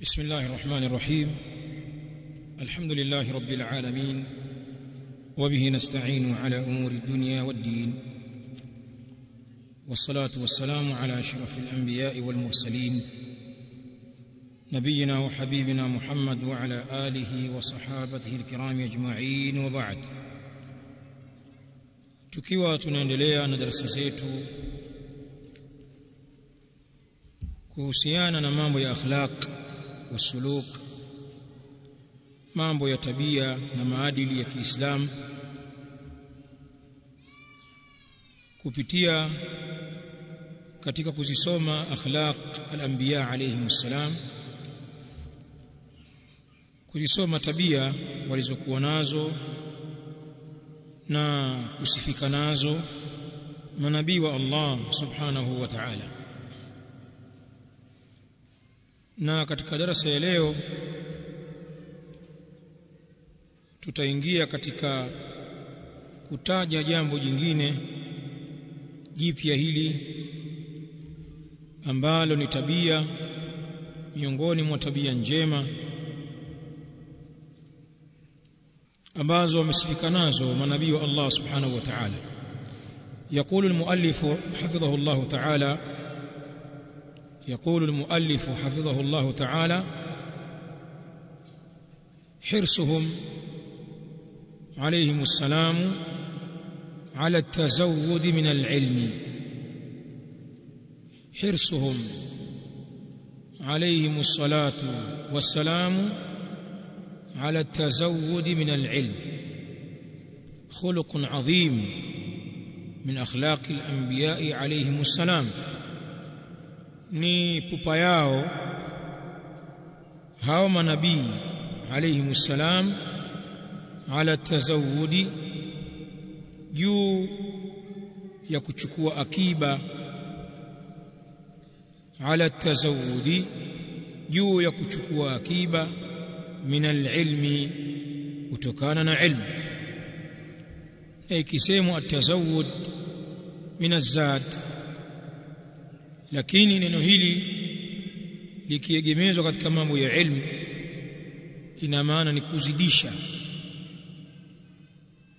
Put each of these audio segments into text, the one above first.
بسم الله الرحمن الرحيم الحمد لله رب العالمين وبه نستعين على امور الدنيا والدين والصلاه والسلام على اشرف الانبياء والمرسلين نبينا وحبيبنا محمد وعلى اله وصحابته الكرام اجمعين وبعد tukiwa tunaendelea na darasa zetu kuhusiana ya akhlaq. Wasuluk mambo ya tabia na maadili ya Kiislamu kupitia katika kuzisoma akhlaq al-anbiya alayhim salam kuzisoma tabia walizokuwa nazo na kusifika nazo manabii wa Allah subhanahu wa ta'ala na katika darasa ya leo tutaingia katika kutaja jambo jingine jipya hili ambalo ni tabia miongoni mwa tabia njema ambazo wamesifika nazo manabii wa Allah subhanahu wa ta'ala يقول المؤلف حفظه الله تعالى يقول المؤلف حفظه الله تعالى حرصهم عليهم السلام على التزود من العلم. حرصهم عليهم الصلاة والسلام على التزود من العلم. خلق عظيم من أخلاق الأنبياء عليهم السلام. Ni pupa yao hao manabii alayhi salam ala tazawudi juu ya kuchukua akiba ala tazawudi juu ya kuchukua akiba min alilmi kutokana na ilmu. Ikisemwa atazawud min azad lakini neno hili likiegemezwa katika mambo ya ilmu ina maana ni kuzidisha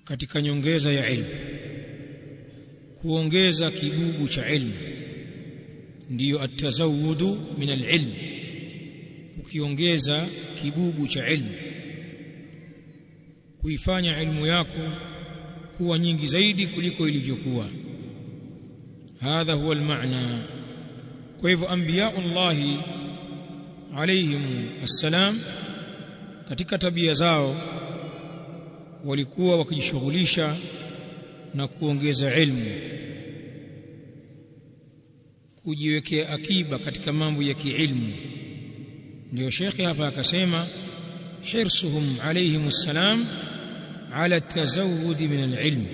katika nyongeza ya ilmu. Kuongeza kigugu cha ilmu ndiyo atazawudu min alilm kukiongeza kigugu cha ilmu kuifanya ilmu yako kuwa nyingi zaidi kuliko ilivyokuwa. Hadha huwa almaana kwa hivyo anbiyaullahi alayhim assalam katika tabia zao walikuwa wakijishughulisha na kuongeza ilmu kujiwekea akiba katika mambo ya kiilmu. Ndio shekhi hapa akasema hirsuhum alayhim assalam ala tazawudi min alilm.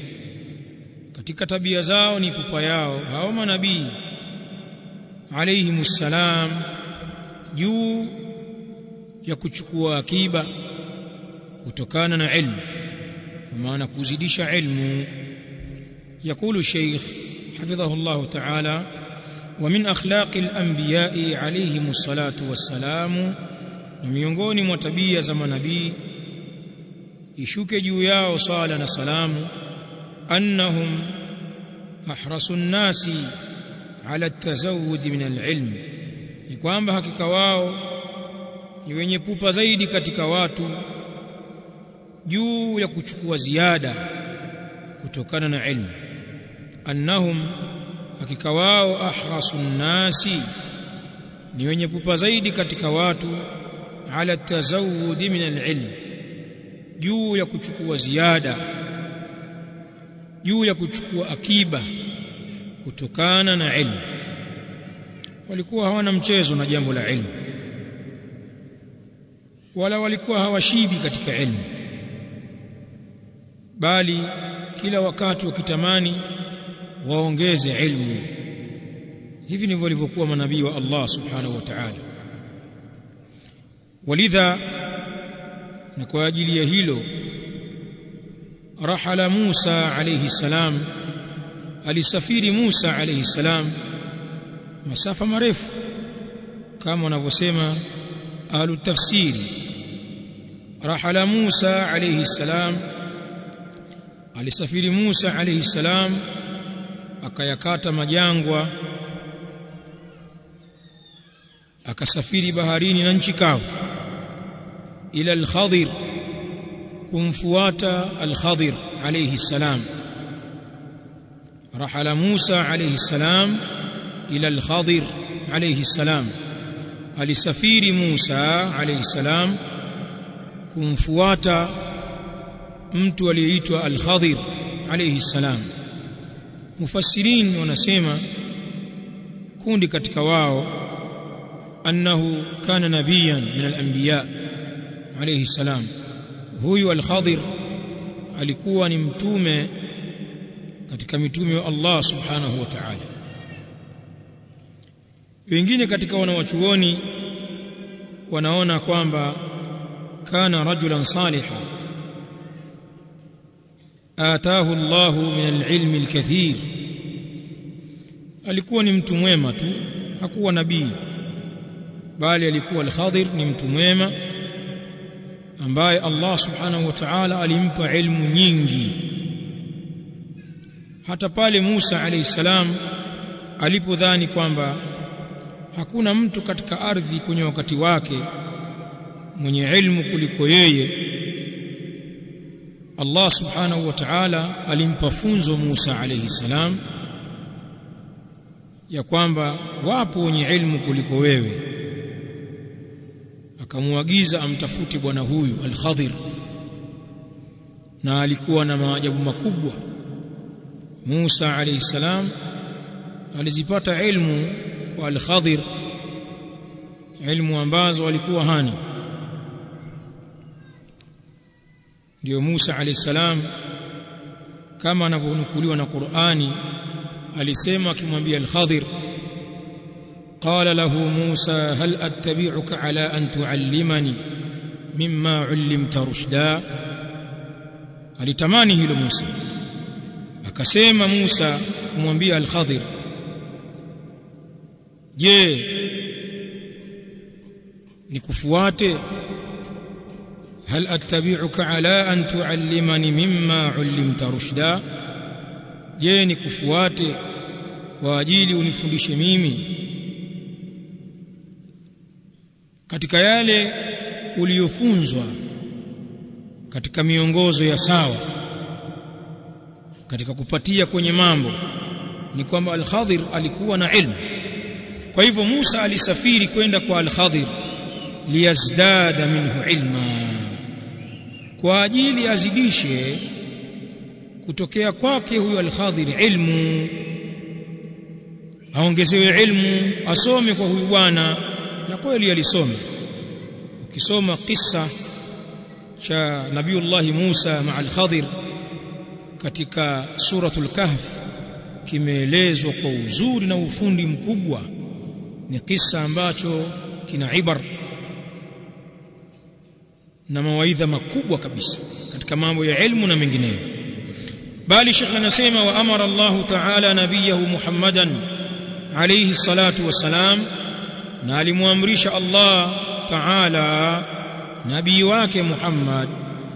Katika tabia zao ni pupa yao hao manabii alayhim salam juu ya kuchukua akiba kutokana na ilmu kwa maana kuzidisha ilmu يقول الشيخ حفظه الله تعالى ومن أخلاق الأنبياء عليهم الصلاة والسلام وميونغوني متبيا زمن نبي يشوك جويا صالة سلام أنهم أحرص الناس ala tazawudi min alilm, ni kwamba hakika wao ni wenye pupa zaidi katika watu juu ya kuchukua ziada kutokana na ilmu. Annahum, hakika wao ahrasu nnasi, ni wenye pupa zaidi katika watu ala tazawudi min alilm, juu ya kuchukua ziada, juu ya kuchukua akiba kutokana na ilmu. Walikuwa hawana mchezo na jambo la ilmu. Wala walikuwa hawashibi katika ilmu. Bali kila wakati wakitamani waongeze ilmu. Hivi ndivyo walivyokuwa manabii wa Allah subhanahu wa ta'ala. Walidha na kwa ajili ya hilo rahala Musa alayhi salam alisafiri Musa alayhi salam masafa marefu kama wanavyosema ahlu tafsiri rahala Musa alayhi salam alisafiri Musa alayhi salam akayakata majangwa akasafiri baharini na nchi kavu ila al-Khadir kumfuata al-Khadir alayhi salam rahala Musa عليه السلام ila الخضر عليه السلام alisafiri Musa alayhi salam kumfuata mtu aliyeitwa al-Khadir alayhi salam. Mufassirin wanasema kundi katika wao annahu kana nabiyan min al-anbiya alayhi salam. Huyu al-Khadir alikuwa ni mtume katika mitume wa Allah subhanahu wa ta'ala. Wengine katika wanawachuoni wanaona kwamba kana rajulan salihan ataahu Allah min al-ilm alikuwa ni mtu mwema tu hakuwa nabii bali alikuwa al-Khadir ni mtu mwema ambaye Allah subhanahu wa ta'ala alimpa ilmu nyingi hata pale Musa alayhi salam alipodhani kwamba hakuna mtu katika ardhi kwenye wakati wake mwenye ilmu kuliko yeye Allah subhanahu wa ta'ala alimpa funzo Musa alayhi salam ya kwamba wapo wenye ilmu kuliko wewe. Akamwagiza amtafuti bwana huyu al-Khadir na alikuwa na maajabu makubwa Musa alayhi salam alizipata ilmu kwa al-Khadir ilmu ambazo alikuwa hana ndio Musa alayhi salam kama anavyonukuliwa na Qur'ani alisema akimwambia al-Khadir قال له موسى هل أتبعك على أن تعلمني مما علمت رشدا alitamani hilo Musa akasema Musa kumwambia al-Khadir je nikufuate? Hal attabi'uka ala an tuallimani mimma ullimta rushda? Je nikufuate kwa ajili unifundishe mimi? Katika yale uliyofunzwa katika miongozo ya sawa katika kupatia kwenye mambo ni kwamba al-Khadir alikuwa na ilmu. Kwa hivyo Musa alisafiri kwenda kwa al-Khadir liyazdada minhu ilma kwa ajili azidishe kutokea kwake huyo al-Khadir ilmu aongezewe ilmu asome kwa huyu bwana na kweli alisoma ukisoma kisa cha nabiullahi Musa ma al-Khadir katika suratul kahf kimeelezwa kwa uzuri na ufundi mkubwa. Ni kisa ambacho kina ibar na mawaidha makubwa kabisa katika mambo ya elimu na mengineyo. Bali Sheikh anasema wa amara Allah ta'ala nabiyahu Muhammadan alayhi salatu wassalam na alimwamrisha Allah ta'ala nabii wake Muhammad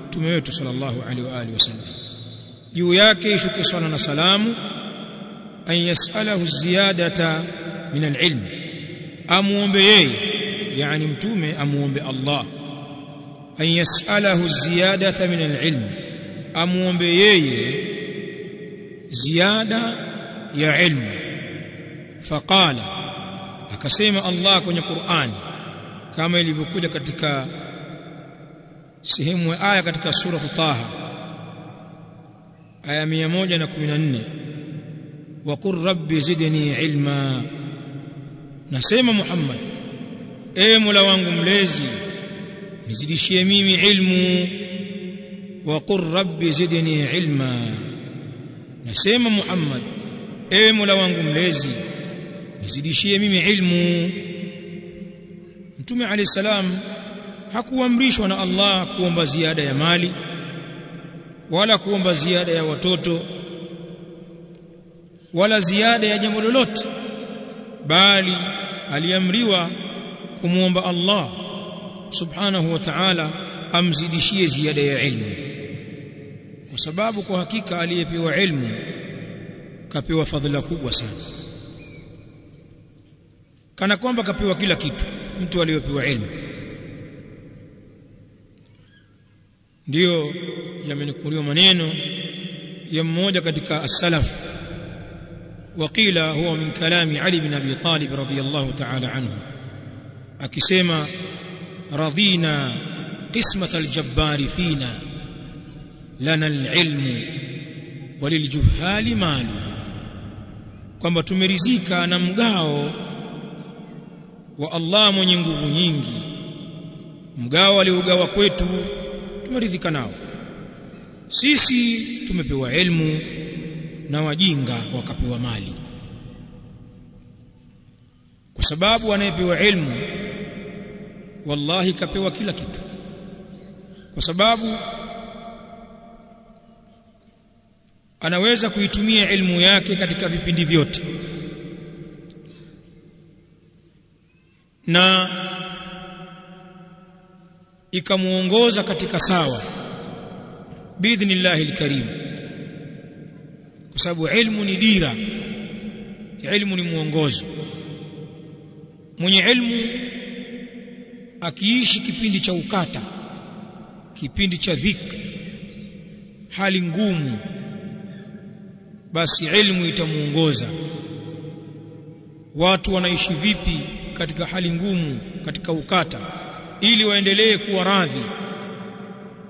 mtume wetu sallallahu alaihi wa alihi wasallam juu yake ishuke swala na salamu an yasalahu ziyadata min alilm amuombe yeye yani mtume amuombe Allah. An yasalahu ziyadata min alilm amuombe yeye ziada ya ilmu. Faqala akasema Allah kwenye Qur'ani kama ilivyokuja katika sehemu ya aya katika sura Taha aya 114 wa qur rabbi zidni ilma. Nasema Muhammad e Mola wangu mlezi nizidishie mimi ilmu. Wa qur rabbi zidni ilma. Nasema Muhammad e Mola wangu mlezi nizidishie mimi ilmu. Mtume alayhi salam hakuamrishwa na Allah kuomba ziada ya mali wala kuomba ziada ya watoto wala ziada ya jambo lolote bali aliamriwa kumwomba Allah subhanahu wa ta'ala amzidishie ziada ya ilmu. Kwa sababu kwa hakika aliyepewa ilmu kapewa fadhila kubwa sana. Kana kwamba kapewa kila kitu mtu aliyepewa ilmu ndiyo yamenukuliwa maneno ya mmoja katika as-salaf وقيل هو من كلام علي بن ابي طالب رضي الله تعالى عنه akisema radina qismat al-jabbar fina lana al-ilm waliljuhali malu kwamba tumerizika na mgao wa Allah mwenye nguvu nyingi mgao aliogawa kwetu tumeridhika nao. Sisi tumepewa elmu na wajinga wakapewa mali. Kwa sababu anayepewa elmu wallahi kapewa kila kitu. Kwa sababu anaweza kuitumia elmu yake katika vipindi vyote. Na ikamuongoza katika sawa. Biidhnillahi alkarim. Kwa sababu ilmu ni dira. Ilmu ni mwongozo. Mwenye ilmu akiishi kipindi cha ukata kipindi cha dhiki hali ngumu basi ilmu itamuongoza. Watu wanaishi vipi katika hali ngumu katika ukata ili waendelee kuwa radhi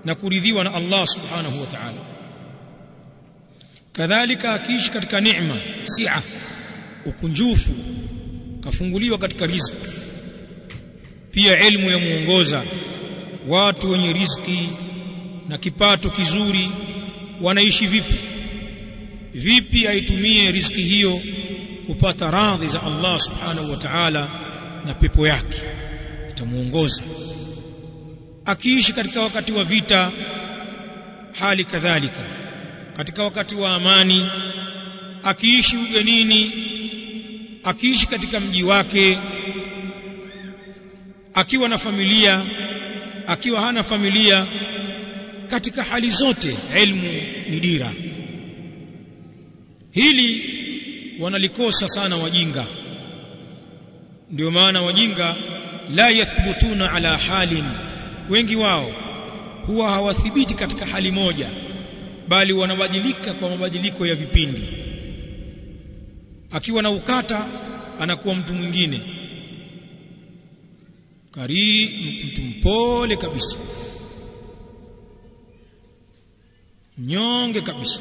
na kuridhiwa na Allah subhanahu wa ta'ala. Kadhalika akiishi katika neema sia ukunjufu kafunguliwa katika riziki. Pia elimu ya muongoza watu wenye riziki na kipato kizuri wanaishi vipi? Vipi aitumie riziki hiyo kupata radhi za Allah subhanahu wa ta'ala na pepo yake itamuongoza akiishi katika wakati wa vita hali kadhalika katika wakati wa amani akiishi ugenini akiishi katika mji wake akiwa na familia akiwa hana familia katika hali zote ilmu ni dira. Hili wanalikosa sana wajinga. Ndio maana wajinga la yathbutuna ala halin. Wengi wao huwa hawathibiti katika hali moja bali wanabadilika kwa mabadiliko ya vipindi. Akiwa na ukata anakuwa mtu mwingine. Kari mtu mpole kabisa. Nyonge kabisa.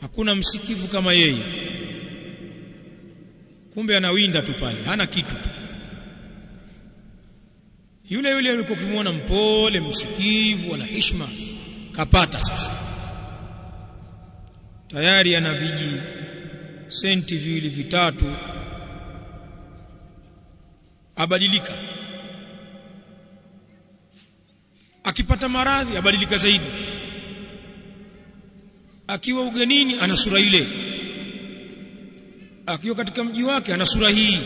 Hakuna msikivu kama yeye. Kumbe anawinda tu pale hana kitu tu yule yule alikuwa kimuona mpole msikivu ana heshima kapata sasa. Tayari ana viji senti viwili vitatu. Abadilika. Akipata maradhi abadilika zaidi. Akiwa ugenini ana sura ile. Akiwa katika mji wake ana sura hii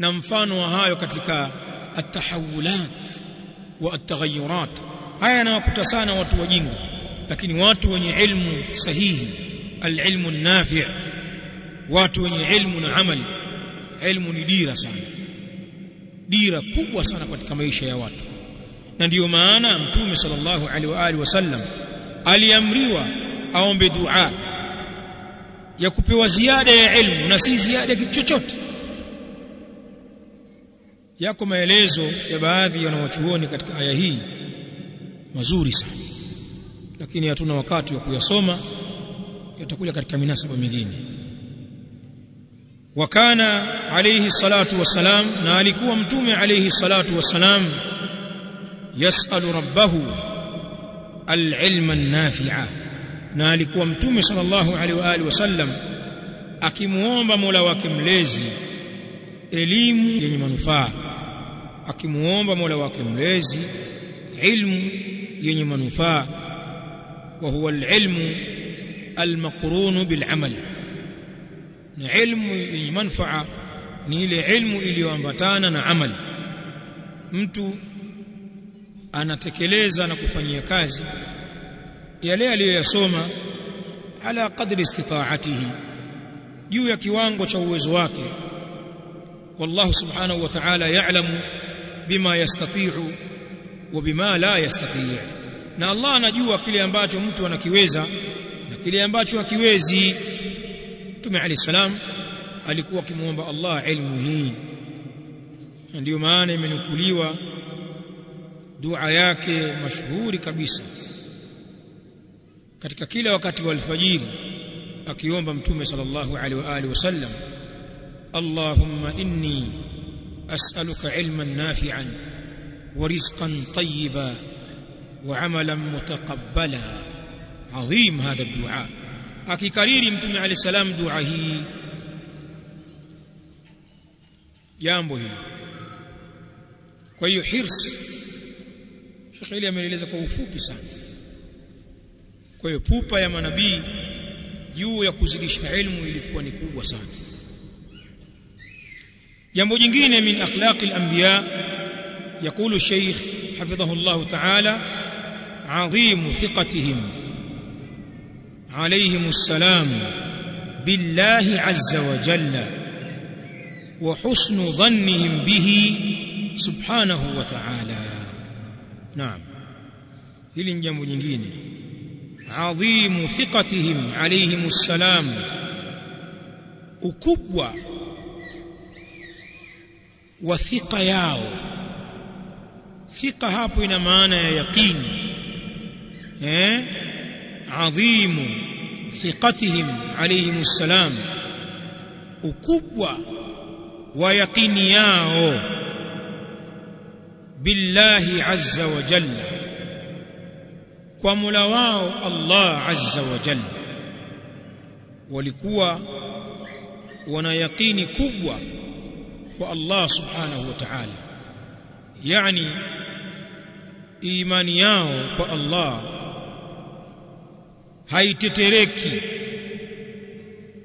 na mfano wa hayo katika atahawulat wa ataghayyurat haya yanawakuta sana watu wajinga lakini watu wenye ilmu sahihi alilmu nafi' watu wenye ilmu na amali. Ilmu ni dira sana dira kubwa sana katika maisha ya watu. Na ndiyo maana mtume sallallahu alaihi wa alihi wasallam aliamriwa aombe dua ya kupewa ziada ya ilmu na si ziada ya kitu chochote yako maelezo ya baadhi ya wanawachuoni katika aya hii. Mazuri sana. Lakini hatuna wakati wa kuyasoma. Yatakuja katika minasaba mingine. Wakana alayhi salatu wasalam na alikuwa mtume alayhi salatu wasalam yasalu rabbahu alilma nafi'a na alikuwa mtume sallallahu alaihi wa alihi wasallam akimuomba Mola wake mlezi elimu yenye manufaa. Akimuomba Mola wake mlezi ilmu yenye manufaa. Wa huwa alilmu almaqrun bilamal. Na ilmu yenye manufaa ni ile ilmu iliyoambatana na amali mtu anatekeleza na kufanyia kazi yale aliyoyasoma ala qadri istitaatihi juu ya kiwango cha uwezo wake wallahu subhanahu wa ta'ala بما wa bima la yastati' na Allah anajua kile ambacho mtu anakiweza na kile ambacho hakiwezi. Mtume Ali salam alikuwa akimuomba Allah ilmu hii. Ndio maana imenukuliwa dua yake mashuhuri kabisa. Katika kila wakati wa alfajiri akiomba mtume sallallahu alaihi wa alihi wasallam As'aluka ilman nafi'an wa rizqan tayyiban wa 'amalan mutaqabbala adhim hadha ad-du'a akikariri mtume alayhi salam dua hii jambo hili kwa hiyo hirs Sheikh Ali ameeleza kwa ufupi sana kwa hiyo pupa ya manabii juu ya kuzidisha ilmu ilikuwa ni kubwa sana جنب جنجين من أخلاق الأنبياء يقول الشيخ حفظه الله تعالى عظيم ثقتهم عليهم السلام بالله عز وجل وحسن ظنهم به سبحانه وتعالى نعم إلين جنب جنجين عظيم ثقتهم عليهم السلام أكبوا وثقة ياو ثقة هابو إن معنى يقين عظيم ثقتهم عليهم السلام أكبوا ويقين ياو بالله عز وجل ومولواه الله عز وجل ولكوا ونا يقين كبوا kwa Allah subhanahu wa ta'ala yani imani yao kwa Allah haitetereki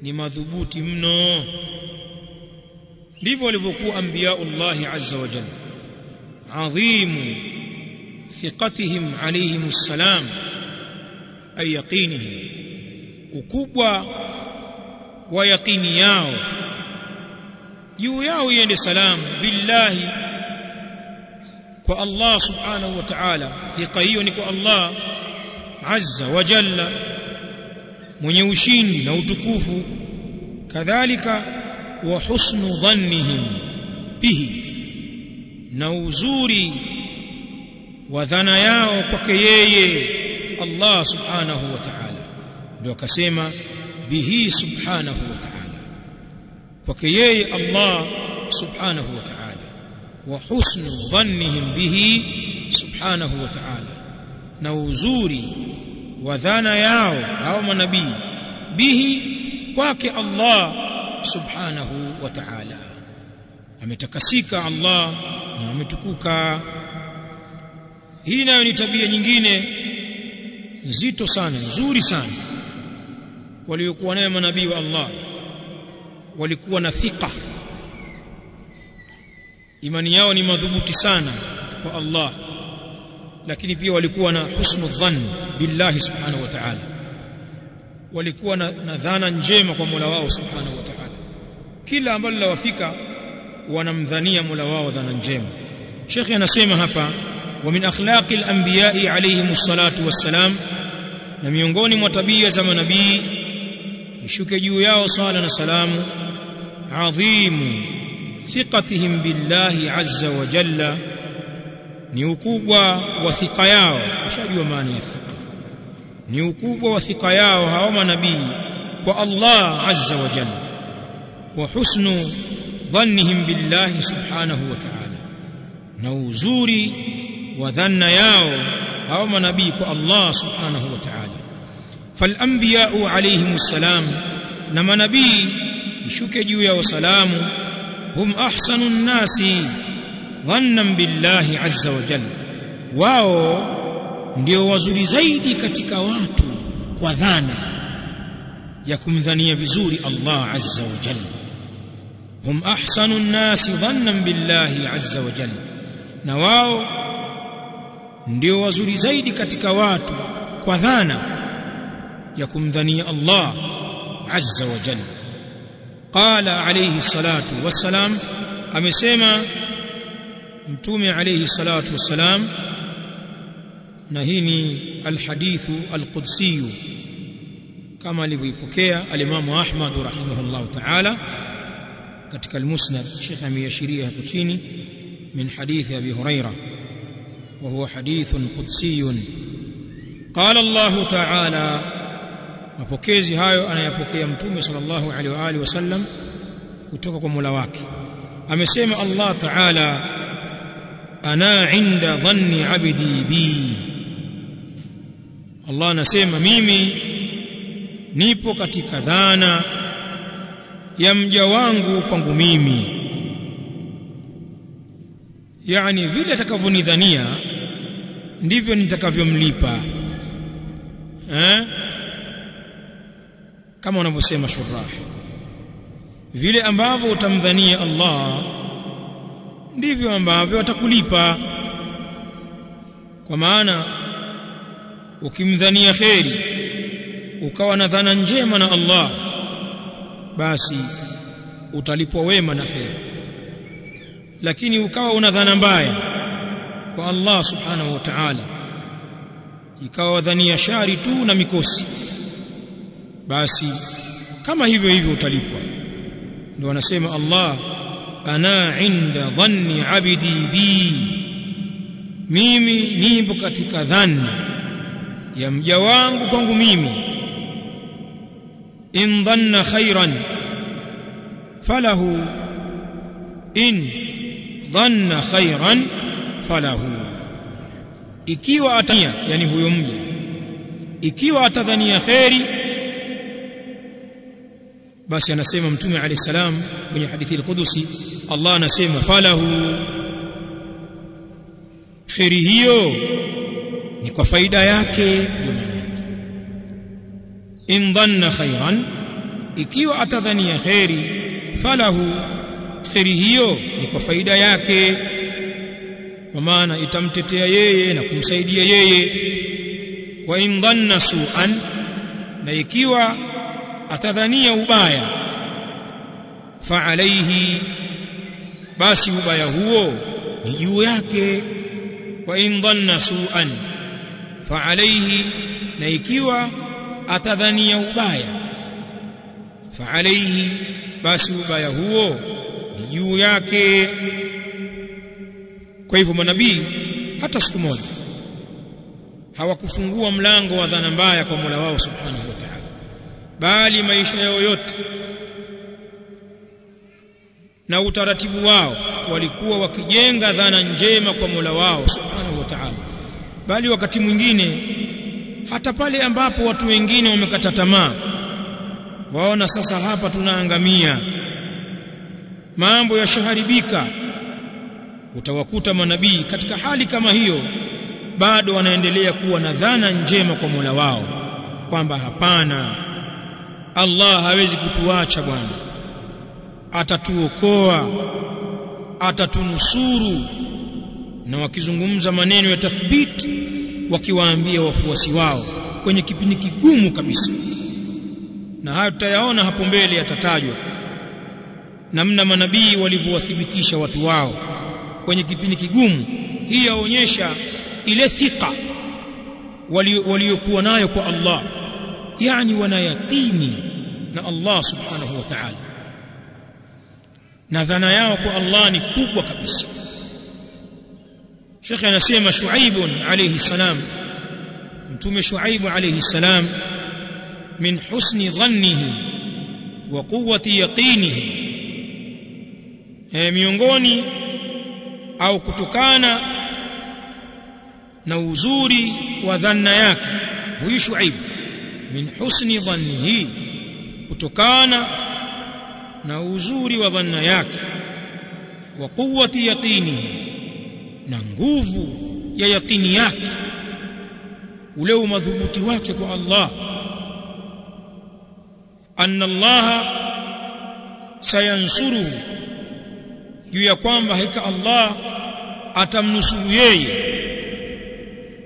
ni madhubuti mno ndivyo walivyokuwa anbiyaullahi azza wa jalla adhimu thiqatihim alayhim assalam ay yaqinihim ukubwa wa yaqini yao juu yao iende salamu billahi kwa Allah subhanahu wa ta'ala thiqa hiyo ni kwa Allah azza wa jalla mwenye ushindi na utukufu kadhalika wa husnu dhannihim bihi na uzuri wa dhana yao kwake yeye Allah subhanahu wa ta'ala ndio akasema bihi subhanahu wa ta'ala kwake yeye Allah subhanahu wa ta'ala. Wa husnu dhannihim bihi subhanahu wa ta'ala. Na uzuri wa dhana yao hao manabii bihi kwake Allah subhanahu wa ta'ala. Ametakasika Allah na ametukuka. Hii nayo ni tabia nyingine nzito sana nzuri sana. Waliokuwa nayo manabii wa Allah walikuwa na thika imani yao ni madhubuti sana kwa Allah lakini pia walikuwa na husnu dhann billahi subhanahu wa ta'ala. Walikuwa na, na dhana njema kwa Mola wao subhanahu wa ta'ala. Kila ambalo lawafika wanamdhania Mola wao dhana njema. Sheikh anasema hapa wa min akhlaqil anbiya'i alayhimus salatu wassalam na miongoni mwa tabia za manabii ishuke juu yao sala na salamu adhimu thiqatihim billahi azza wa jalla ni ukubwa wa thika yao ushajua maana ya thika ni ukubwa wa thika yao hao manabii kwa Allah azza wa jalla wa husnu dhannihim billahi subhanahu wa ta'ala na uzuri wa dhanna yao hao manabii kwa Allah subhanahu wa ta'ala falanbiyau alayhim salam na manabii ishuke juu yao salamu hum ahsanu nnasi dhannan billahi azza wa jalla. Wao ndio wazuri zaidi katika watu kwa dhana ya kumdhania vizuri Allah azza wa jalla. Hum ahsanu nnasi dhannan billahi azza wa jalla. Na wao ndio wazuri zaidi katika watu kwa dhana يكمذني الله عز وجل. قال عليه الصلاة والسلام أمي سيما امتومي عليه الصلاة والسلام نهيني الحديث القدسي. كما لفي بكيا الإمام أحمد رحمه الله تعالى كتك المسند شيخ أمي شريه كتيني من حديث أبي هريرة وهو حديث قدسي. قال الله تعالى mapokezi hayo anayapokea mtume sallallahu alaihi wa alihi wasallam kutoka kwa Mola wake. Amesema Allah ta'ala ana inda dhanni abdi bi. Allah anasema mimi nipo katika dhana ya mja wangu kwangu mimi. Yani vile atakavyonidhania ndivyo nitakavyomlipa. Eh kama wanavyosema shurah. Vile ambavyo utamdhania Allah ndivyo ambavyo atakulipa. Kwa maana ukimdhania kheri ukawa na dhana njema na Allah basi utalipwa wema na kheri. Lakini ukawa una dhana mbaya kwa Allah subhanahu wa ta'ala ikawa dhania shari tu na mikosi basi kama hivyo hivyo utalipwa. Ndio wanasema Allah ana inda dhanni abidi bi. Mimi nipo katika dhanna ya mja wangu kwangu mimi. In dhanna khairan falahu. In dhanna khairan falahu. Ikiwa atania yani huyo mja. Ikiwa atadhania khairi basi anasema mtume alayhi salam kwenye hadithi al-Qudusi Allah anasema falahu. Kheri hiyo ni kwa faida yake maana in dhanna khairan ikiwa atadhania khairi falahu. Kheri hiyo ni kwa faida yake kwa maana itamtetea yeye na kumsaidia yeye. Wa in dhanna su'an na ikiwa atadhania ubaya. Fa alayhi basi ubaya huo ni juu yake. Wa in dhanna su'an fa alayhi na ikiwa atadhania ubaya fa alayhi basi ubaya huo ni juu yake. Kwa hivyo manabii hata siku moja hawakufungua mlango wa dhana mbaya kwa Mola wao subhanahu wa ta'ala bali maisha yao yote. Na utaratibu wao walikuwa wakijenga dhana njema kwa Mola wao subhanahu wa ta'ala. Bali wakati mwingine hata pale ambapo watu wengine wamekata tamaa waona sasa hapa tunaangamia mambo yashaharibika utawakuta manabii katika hali kama hiyo bado wanaendelea kuwa na dhana njema kwa Mola wao kwamba hapana Allah hawezi kutuacha bwana. Atatuokoa atatunusuru. Na wakizungumza maneno ya tathbiti wakiwaambia wafuasi wao kwenye kipindi kigumu kabisa. Na hayo tutayaona hapo mbele yatatajwa. Namna manabii walivyowathibitisha watu wao kwenye kipindi kigumu. Hii yaonyesha ile thika waliokuwa nayo kwa Allah yani yaqini na Allah subhanahu wa ta'ala. Na dhana yao kwa Allah ni kubwa kabisa. Sheikh anasema Shuaib alayhi salam mtume Shuaib alayhi salam min husni dhannihi wa quwwati yaqinihi. E, miongoni au kutokana na uzuri wa dhanna yake huyu Shuaib min husni dhannihi kutokana na uzuri wa dhanna yake wa quwwati yaqinihi na nguvu ya yaqini yake ule umadhubuti wake kwa Allah. Anna Allah sayansuruhu juu ya kwamba hika Allah atamnusuru yeye.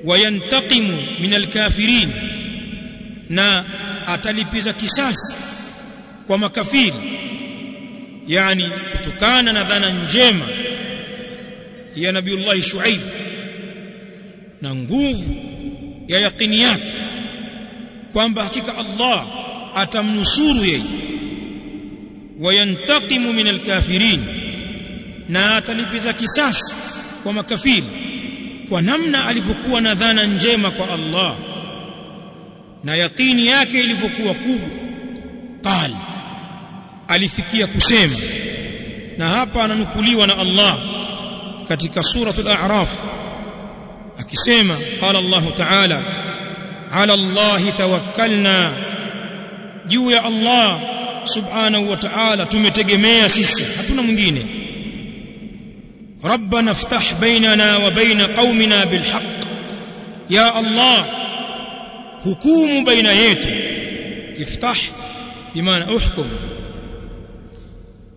Wayantaqimu min alkafirin na atalipiza kisasi kwa makafiri yani kutokana na dhana njema ya nabiullahi shuaib na nguvu ya yaqini yake kwamba hakika Allah atamnusuru yeye. Wayantakimu min alkafirin na atalipiza kisasi kwa makafiri kwa namna alivyokuwa na dhana njema kwa Allah na yaqini yake ilivyokuwa kubwa qal alifikia kusema na hapa ananukuliwa na Allah katika suratul a'raf akisema qala Allah ta'ala ala Allah tawakkalna juu ya Allah subhanahu wa ta'ala tumetegemea sisi hatuna mwingine ربنا افتح بيننا وبين قومنا بالحق يا الله حكوم بين yetu افتح بمعنى احكم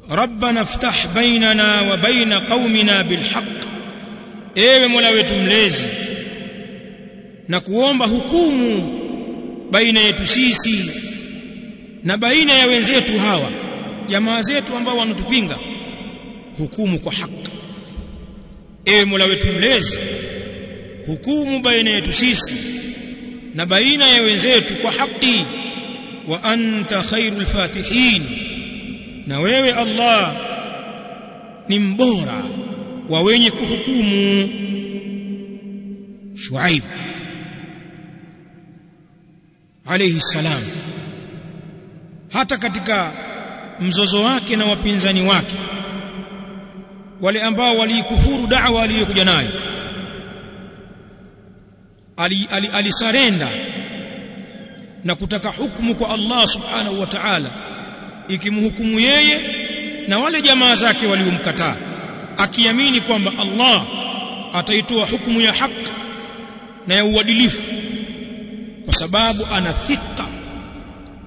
ربنا افتح بيننا وبين قومنا بالحق ewe mola wetu mlezi na kuomba hukumu baina yetu sisi na baina ya wenzetu hawa jamaa zetu ambao wanatupinga hukumu kwa haki ewe mola wetu mlezi hukumu baina yetu sisi na baina ya wenzetu kwa haki. Wa anta khairul fatihin na wewe Allah ni mbora wa wenye kuhukumu. Shuaib alayhi salam hata katika mzozo wake na wapinzani wake wale ambao waliikufuru da'wa aliyokuja nayo alisarenda ali, ali na kutaka hukumu kwa Allah subhanahu wa ta'ala ikimhukumu yeye na wale jamaa zake waliomkataa akiamini kwamba Allah ataitoa hukumu ya haki na ya uadilifu kwa sababu ana thika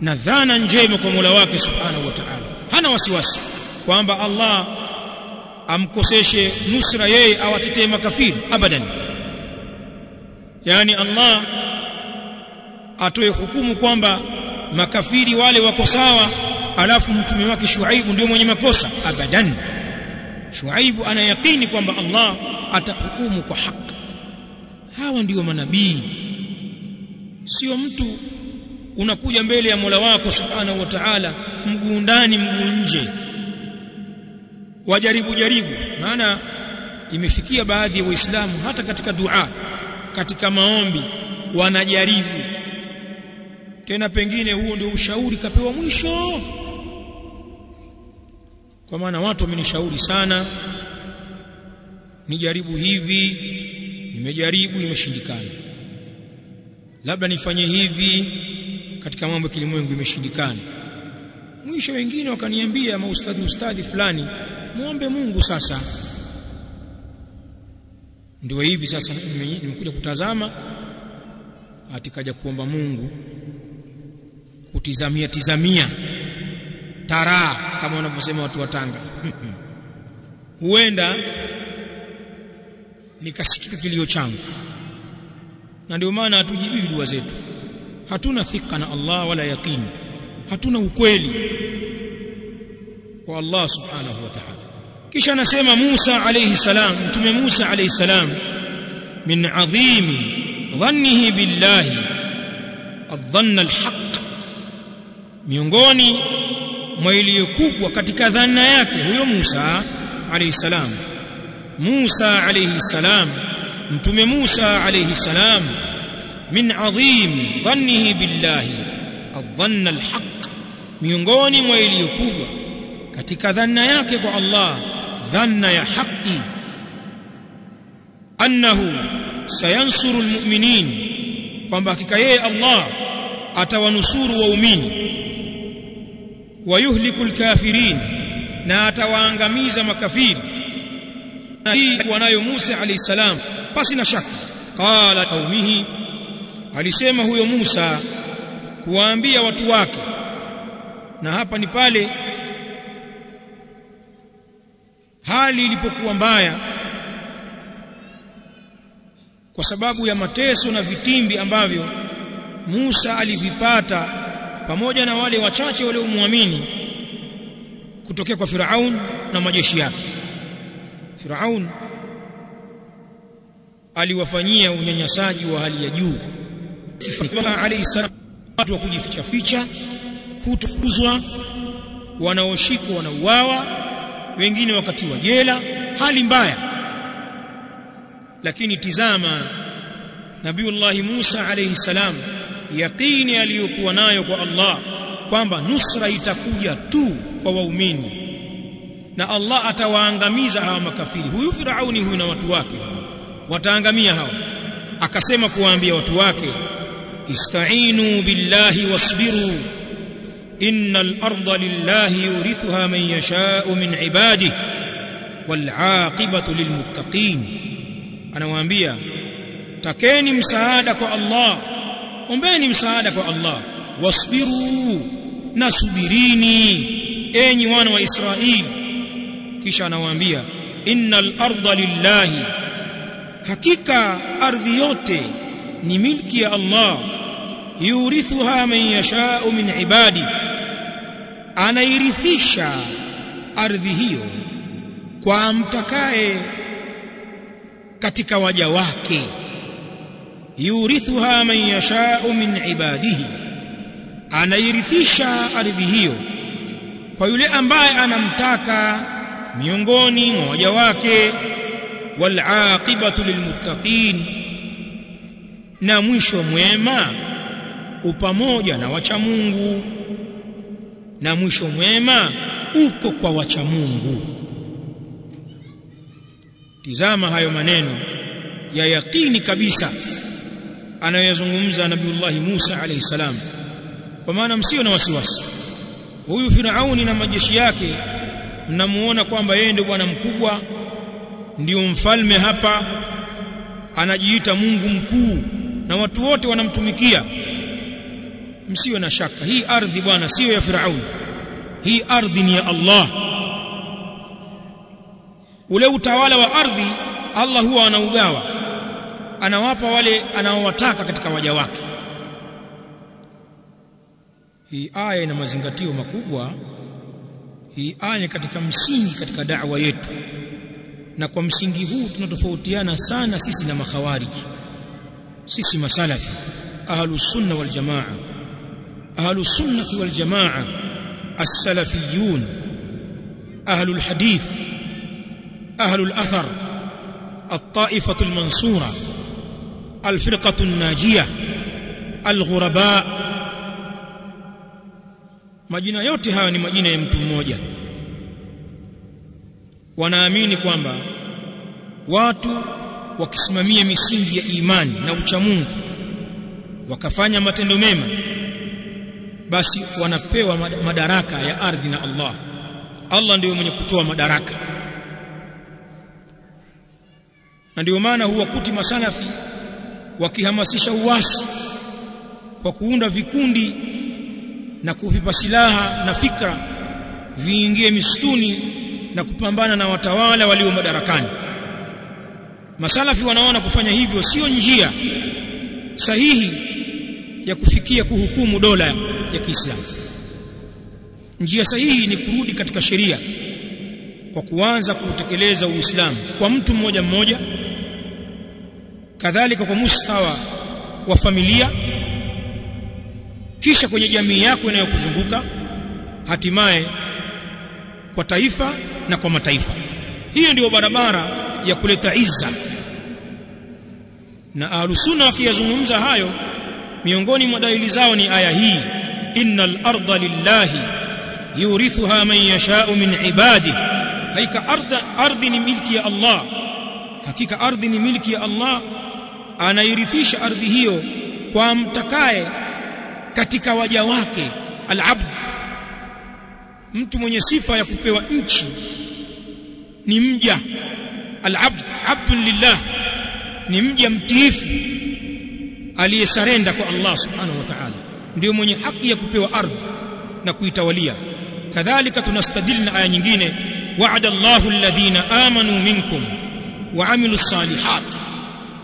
na dhana njema kwa Mola wake subhanahu wa ta'ala. Hana wasiwasi kwamba Allah amkoseshe nusra yeye awatetee makafiri abadan yani Allah atoe hukumu kwamba makafiri wale wako sawa alafu mtume wake Shuaibu ndio mwenye makosa? Abadan. Shuaibu ana yakini kwamba Allah atahukumu kwa haki. Hawa ndio manabii. Sio mtu unakuja mbele ya Mola wako subhanahu wa ta'ala mguu ndani mguu nje. Wajaribu jaribu. Maana imefikia baadhi ya waislamu hata katika dua katika maombi wanajaribu. Tena pengine huo ndio ushauri kapewa mwisho. Kwa maana watu wamenishauri sana nijaribu hivi nimejaribu imeshindikana. Labda nifanye hivi katika mambo ya kilimwengu imeshindikana. Mwisho wengine wakaniambia maustadhi ustadhi fulani muombe Mungu sasa ndio hivi sasa nimekuja kutazama atikaja kuomba Mungu kutizamia tizamia taraa kama wanavyosema watu wa Tanga. Huenda nikasikika kilio changu. Na ndio maana hatujibii dua zetu. Hatuna thika na Allah wala yaqini hatuna ukweli kwa Allah subhanahu wa ta'ala kisha anasema Musa alayhi salam mtume Musa alayhi salam min adhimi dhannihi billahi adhanna alhaq. Miongoni mwa iliyokubwa katika dhana yake huyo Musa alayhi salam. Musa alayhi salam mtume Musa alayhi salam min adhim dhannihi billahi adhanna alhaq. Miongoni mwa iliyokubwa katika dhanna yake kwa Allah dhanna ya haki annahu sayansuru almu'minin kwamba hakika yeye Allah atawanusuru waumini. Wayuhliku alkafirin na atawaangamiza makafiri. Na hii wanayo Musa alayhi salam pasi na shaka. Qala qaumihi alisema huyo Musa kuwaambia watu wake. Na hapa ni pale hali ilipokuwa mbaya kwa sababu ya mateso na vitimbi ambavyo Musa alivipata pamoja na wale wachache waliomwamini kutokea kwa Firaun na majeshi yake. Firaun aliwafanyia unyanyasaji wa hali ya juu. Alayhi salam watu wa kujificha ficha kutufuzwa wanaoshikwa wanauawa wengine wakati wa jela hali mbaya. Lakini tizama Nabiullahi Musa alayhi salam yaqini aliyokuwa nayo kwa Allah kwamba nusra itakuja tu kwa waumini. Na Allah atawaangamiza hawa makafiri. Huyu Firauni huyu na watu wake. Wataangamia hawa. Akasema kuwaambia watu wake istainu billahi wasbiru innal arda lillahi yurithuha man yasha'u min ibadihi wal 'aqibatu lilmuttaqin anawaambia takeni msaada kwa Allah ombeni msaada kwa Allah. Wasbiru nasubirini enyi wana wa Israeli. Kisha anawaambia innal arda lillahi hakika ardhi yote ni milki ya Allah. Yurithuha man yasha'u min ibadi anairithisha ardhi hiyo kwa mtakaye katika waja wake. Yurithuha man yasha'u min ibadihi anairithisha ardhi hiyo kwa yule ambaye anamtaka miongoni mwa waja wake. Wal aqibatu lilmuttaqin na mwisho mwema upamoja na wacha Mungu na mwisho mwema uko kwa wacha Mungu. Tizama hayo maneno ya yaqini kabisa anayozungumza Nabiullahi Musa alayhi salam. Kwa maana msio na wasiwasi. Huyu Firauni na majeshi yake mnamuona kwamba yeye ndio bwana mkubwa ndio mfalme hapa anajiita Mungu mkuu na watu wote wanamtumikia msio na shaka. Hii ardhi bwana siyo ya Firauni. Hii ardhi ni ya Allah. Ule utawala wa ardhi Allah huwa anaugawa. Anawapa wale anaowataka katika waja wake. Hii aya ina mazingatio makubwa. Hii aya katika msingi katika da'wa yetu. Na kwa msingi huu tunatofautiana sana sisi na makhawariji sisi masalafi ahlus sunna wal jamaa ahlus sunnah wal jamaa as-salafiyun ahlul hadith ahlul athar الطائفة المنصورة الفرقة الناجية الغرباء majina yote haya ni majina ya mtu mmoja wanaamini kwamba watu wakisimamia misingi ya imani na uchamungu wakafanya matendo mema basi wanapewa madaraka ya ardhi na Allah. Allah ndiyo mwenye kutoa madaraka. Na ndio maana huwa kuti masalafi wakihamasisha uasi kwa kuunda vikundi na kuvipa silaha na fikra viingie misituni na kupambana na watawala walio madarakani. Masalafi wanaona kufanya hivyo sio njia sahihi ya kufikia kuhukumu dola ya Kiislamu. Njia sahihi ni kurudi katika sheria kwa kuanza kutekeleza Uislamu kwa mtu mmoja mmoja kadhalika kwa mustawa wa familia kisha kwenye jamii yako inayokuzunguka hatimaye kwa taifa na kwa mataifa. Hiyo ndiyo barabara ya kuleta izza. Na ahlusunna wakiyazungumza hayo miongoni mwa dalili zao ni aya hii innal arda lillahi yurithuha man yasha'u min ibadihi. Hakika ardhi ardhi ni milki ya Allah. Hakika ardhi ni milki ya Allah anairithisha ardhi hiyo kwa mtakaye katika waja wake al-abd. Mtu mwenye sifa ya kupewa nchi ni mja al-abd abdun lillah ni mja mtiifu aliyesarenda kwa Allah subhanahu wa ta'ala ndio mwenye haki ya kupewa ardhi na kuitawalia kadhalika tunastadili na aya nyingine wa'ada Allahu alladhina amanu minkum wa 'amilus salihat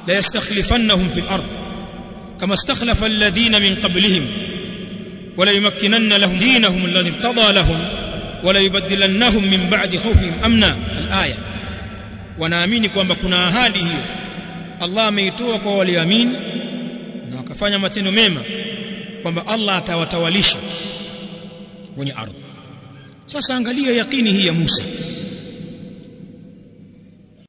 la yastakhlifannahum fil ard kama istakhlafa alladhina min qablihim ولا يمكنن لهم دينهم الذي ارتضى لهم ولا يبدلنهم من بعد خوفهم امنا الايه wanaamini kwamba kuna ahadi hiyo Allah ameitoa kwa walioamini na wakafanya matendo mema kwamba Allah atawatawalisha kwenye ardhi. Sasa angalia yakini hii ya Musa